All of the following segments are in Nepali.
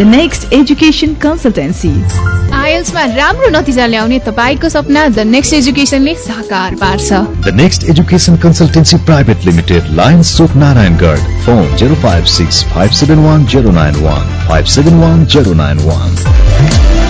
द नेक्स्ट एजुकेसन कन्सल्टेन्सी आइएल्समा राम्रो नतिजा ल्याउने तपाईँको सपना द नेक्स्ट एजुकेसनले साकार पार्छ। The next education consultancy private limited line सुक Narayangarh phone zero five six five seven one zero nine one five seven one zero nine one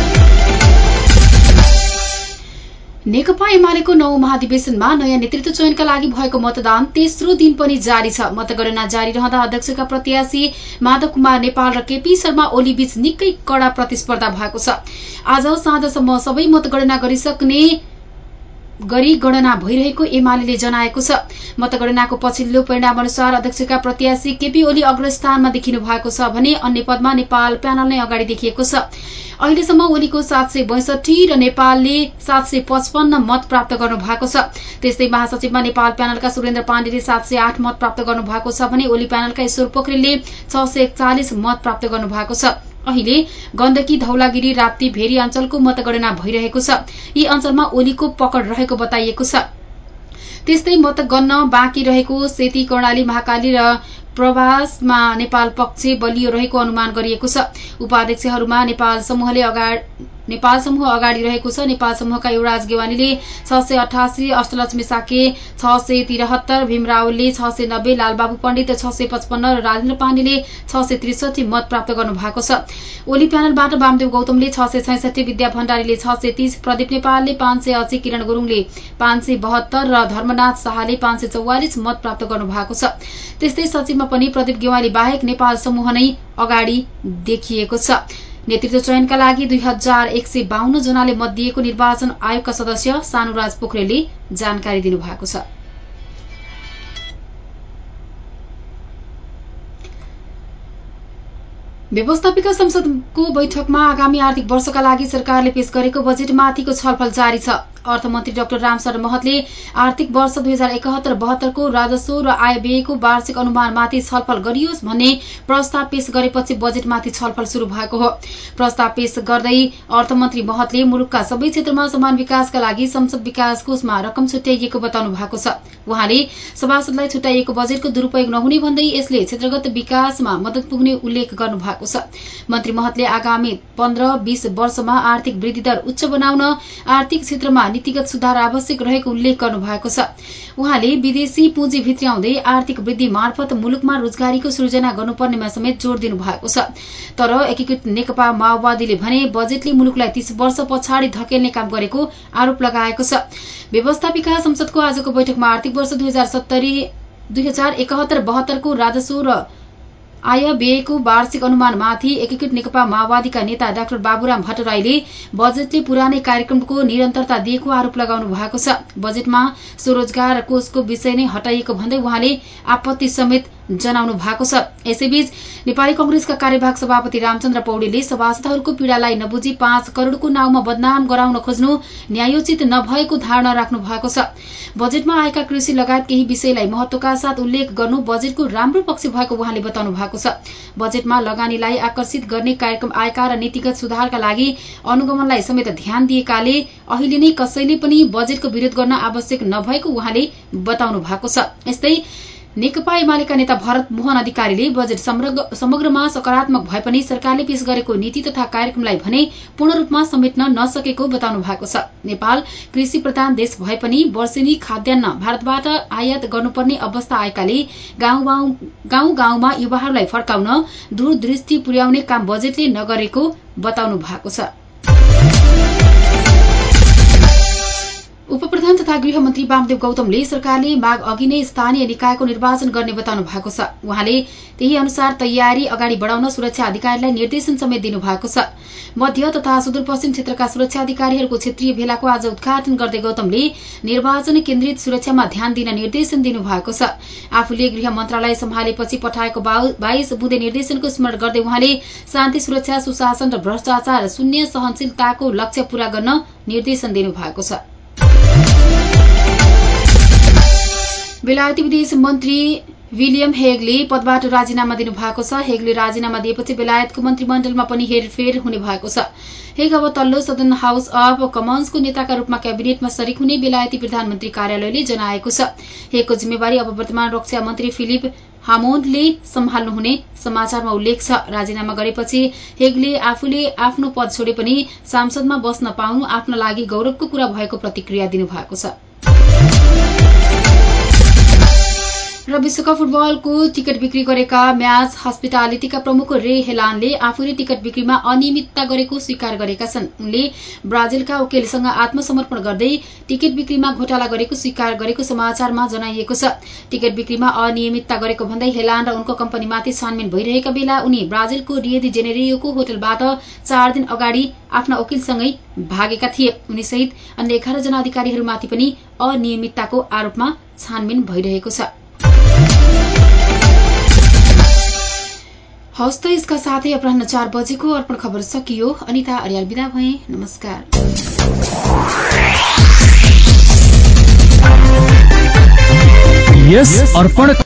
नेकपा एमालेको नौ महाधिवेशनमा नयाँ नेतृत्व चयनका लागि भएको मतदान तेस्रो दिन पनि जारी छ। मतगणना जारी रहँदा अध्यक्षका प्रत्याशी माधव कुमार नेपाल र केपी शर्मा ओली बीच निकै कड़ा प्रतिस्पर्धा भएको छ। आज साँझसम्म सबै मतगणना गरिसक्ने गरी गणना भइरहेको एमाले जनाएको छ। मतगणनाको पछिल्लो परिणाम अनुसार अध्यक्षका प्रत्याशी केपी ओली अग्रस्थानमा देखिनु भएको छ भने अन्य पदमा नेपाल प्यानल नै अगाडि देखिएको छ। अहिलेसम्म ओलीको सात सय बैसठी र नेपालले सात सय पचपन्न मत प्राप्त गर्नु भएको छ। त्यस्तै महासचिवमा नेपाल प्यानलका सुरेन्द्र पाण्डेले सात सय आठ मत प्राप्त गर्नु भएको छ भने ओली प्यानलका ईश्वर पोखरेलले छ सय एकचालिस मत प्राप्त गर्नु भएको छ। अहिले गण्डकी धौलागिरी राप्ती भेरी अञ्चलको मतगणना भइरहेको छ। यी अञ्चलमा ओलीको पकड रहेको बताइएको छ। त्यस्तै मतगणना बाँकी रहेको सेती कर्णाली महाकाली र प्रवासमा नेपाल पक्ष बलियो रहेको अनुमान गरिएको छ। उपाध्यक्षहरूमा नेपाल समूहले नेपाल समूह अगाडि रहेको छ। नेपाल समूहका युवराज गेवालीले छ सय अठासी अष्टलक्ष्मी साके छ सय तिरहत्तर भीम रावलले छ सय नब्बे लालबाबु पण्डित छ सय पचपन्न र राजेन्द्र पाण्डेले छ सय त्रिसठी मत प्राप्त गर्नु भएको छ। ओली प्यानलबाट वामदेव गौतमले छ सय छैसठी विद्या भण्डारीले छ सय तीस प्रदीप नेपालले पाँच सय अस्सी किरण गुरूङले पाँच सय बहत्तर र धर्मनाथ शाहले पाँच सय चौवालिस मत प्राप्त गर्नु भएको छ। त्यस्तै सचिवमा पनि प्रदीप गेवाली बाहेक नेपाल समूह नै अगाडि देखिएको छ। नेतृत्व चयनका लागि दुई हजार एक सय बाहन्न जनाले मत दिएको निर्वाचन आयोगका सदस्य सानुराज पोखरेलले जानकारी दिनुभएको छ। व्यवस्थापिका संसदको बैठकमा आगामी आर्थिक वर्षका लागि सरकारले पेश गरेको बजेटमाथिको छलफल जारी छ। अर्थमन्त्री डाक्टर रामशरण महतले आर्थिक वर्ष दुई हजार एकहत्तर बहत्तरको राजस्व र आय व्ययको वार्षिक अनुमानमाथि छलफल गरियोस् भन्ने प्रस्ताव पेश गरेपछि बजेटमाथि छलफल शुरू भएको हो। प्रस्ताव पेश गर्दै अर्थमन्त्री महतले मुलुकका सबै क्षेत्रमा समान विकासका लागि संसद विकास कोषमा रकम छुट्याइएको बताउनु भएको छ। उहाँले सभासदलाई छुट्याइएको बजेटको दुरूपयोग नहुने भन्दै यसले क्षेत्रगत विकासमा मदत पुग्ने उल्लेख गर्नु भएको छ। मन्त्री महतले आगामी पन्ध्र बीस वर्षमा आर्थिक वृद्धि दर उच्च बनाउन आर्थिक क्षेत्रमा नीतिगत सुधार आवश्यक रहेको उल्लेख गर्नु भएको छ। उहाँले विदेशी पुँजी भित्र्याउँदै आर्थिक वृद्धि मार्फत मुलुकमा रोजगारीको सृजना गर्नुपर्नेमा समेत जोड़ दिनु भएको छ। तर एकीकृत नेकपा माओवादीले भने बजेटले मुलुकलाई तीस वर्ष पछाडि धकेल्ने काम गरेको आरोप लगाएको छ। व्यवस्थापिका संसदको आजको बैठकमा आर्थिक वर्ष दुई हजार दुई एकहत्तर बहत्तरको राजस्व र आय व्ययको वार्षिक अनुमानमाथि एकीकृत नेकपा माओवादीका नेता डाक्टर बाबुराम भट्टराईले बजेटले पुरानै कार्यक्रमको निरन्तरता दिएको आरोप लगाउनु भएको छ। बजेटमा स्वरोजगार कोषको विषय नै हटाइएको भन्दै उहाँले आपत्ति समेत जनाउनु भएको छ। यसैबीच नेपाली कंग्रेसका कार्यवाहक सभापति रामचन्द्र पौडेलले सभासदहरूको पीड़ालाई नबुझी पाँच करोड़को नाउँमा बदनाम गराउन खोज्नु न्यायोचित नभएको धारणा राख्नु भएको छ। बजेटमा आएका कृषि लगायत केही विषयलाई महत्वका साथ उल्लेख गर्नु बजेटको राम्रो पक्ष भएको उहाँले बताउनु भएको छ। बजेटमा लगानीलाई आकर्षित गर्ने कार्यक्रम आएका र नीतिगत सुधारका लागि अनुगमनलाई समेत ध्यान दिएकाले अहिले नै कसैले पनि बजेटको विरोध गर्न आवश्यक नभएको उहाँले बताउनु भएको छ। नेकपा एमालेका नेता भरत मोहन अधिकारीले बजेट समग्रमा सकारात्मक भए पनि सरकारले पेश गरेको नीति तथा कार्यक्रमलाई भने पूर्ण रूपमा समेट्न नसकेको बताउनु भएको छ। नेपाल कृषि प्रधान देश भए पनि वर्षेनी खाद्यान्न भारतबाट आयात गर्नुपर्ने अवस्था आएकाले गाउँ गाउँमा युवाहरूलाई फर्काउन दूरदृष्टि पुर्याउने काम बजेटले नगरेको बताउनु भएको छ। उपप्रधान तथा गृहमन्त्री वामदेव गौतमले सरकारले माग अघि नै स्थानीय निकायको निर्वाचन गर्ने बताउनु भएको छ। उहाँले त्यही अनुसार तयारी अगाडि बढाउन सुरक्षा अधिकारीलाई निर्देशन समेत दिनुभएको छ। मध्य तथा सुदूरपश्चिम क्षेत्रका सुरक्षा अधिकारीहरूको क्षेत्रीय भेलाको आज उद्घाटन गर्दै गौतमले निर्वाचन केन्द्रित सुरक्षामा ध्यान दिन निर्देशन दिनुभएको छ। आफूले गृह मन्त्रालय सम्हालेपछि पठाएको बाइस बुँदे निर्देशनको स्मरण गर्दै उहाँले शान्ति सुरक्षा सुशासन र भ्रष्टाचार शून्य सहनशीलताको लक्ष्य पूरा गर्न निर्देशन दिनुभएको छ। बेलायती विदेश मन्त्री विलियम हेगले पदबाट राजीनामा दिनुभएको छ। हेगले राजीनामा दिएपछि बेलायतको मन्त्रीमण्डलमा पनि हेरफेर हुने भएको छ। हेग अब तल्लो सदन हाउस अफ कमन्सको नेताका रूपमा क्याबिनेटमा सरिक हुने बेलायती प्रधानमन्त्री कार्यालयले जनाएको छ। हेगको जिम्मेवारी अब वर्तमान रक्षा मन्त्री फिलिप हामोदले सम्हाल्नुहुने समाचारमा उल्लेख छ। राजीनामा गरेपछि हेगले आफूले आफ्नो पद छोडे पनि सांसदमा बस्न पाउनु आफ्नो लागि गौरवको कुरा भएको प्रतिक्रिया दिनुभएको छ। र विश्वकप फुटबलको टिकट बिक्री गरेका म्याच हस्पिटालिटीका प्रमुख रे हेलानले आफूले टिकट बिक्रीमा अनियमितता गरेको स्वीकार गरेका छन्। उनले ब्राजिलका वकिलसँग आत्मसमर्पण गर्दै टिकट बिक्रीमा घोटाला गरेको स्वीकार गरेको समाचारमा जनाइएको छ। टिकट बिक्रीमा अनियमितता गरेको भन्दै हेलान र उनको कम्पनीमाथि छानबिन भइरहेका बेला उनी ब्राजिलको रियदी जेनेरियोको होटलबाट चार दिन अगाडि आफ्ना वकिलसँगै भागेका थिए। उनीसहित अन्य एघार जना अधिकारीहरूमाथि पनि अनियमितताको आरोपमा छानबिन भइरहेको छ। हवस् त यसका साथै अपराह चार बजेको अर्पण खबर सकियो। अनिता अर्याल विदा भए। नमस्कार। यस अर्पण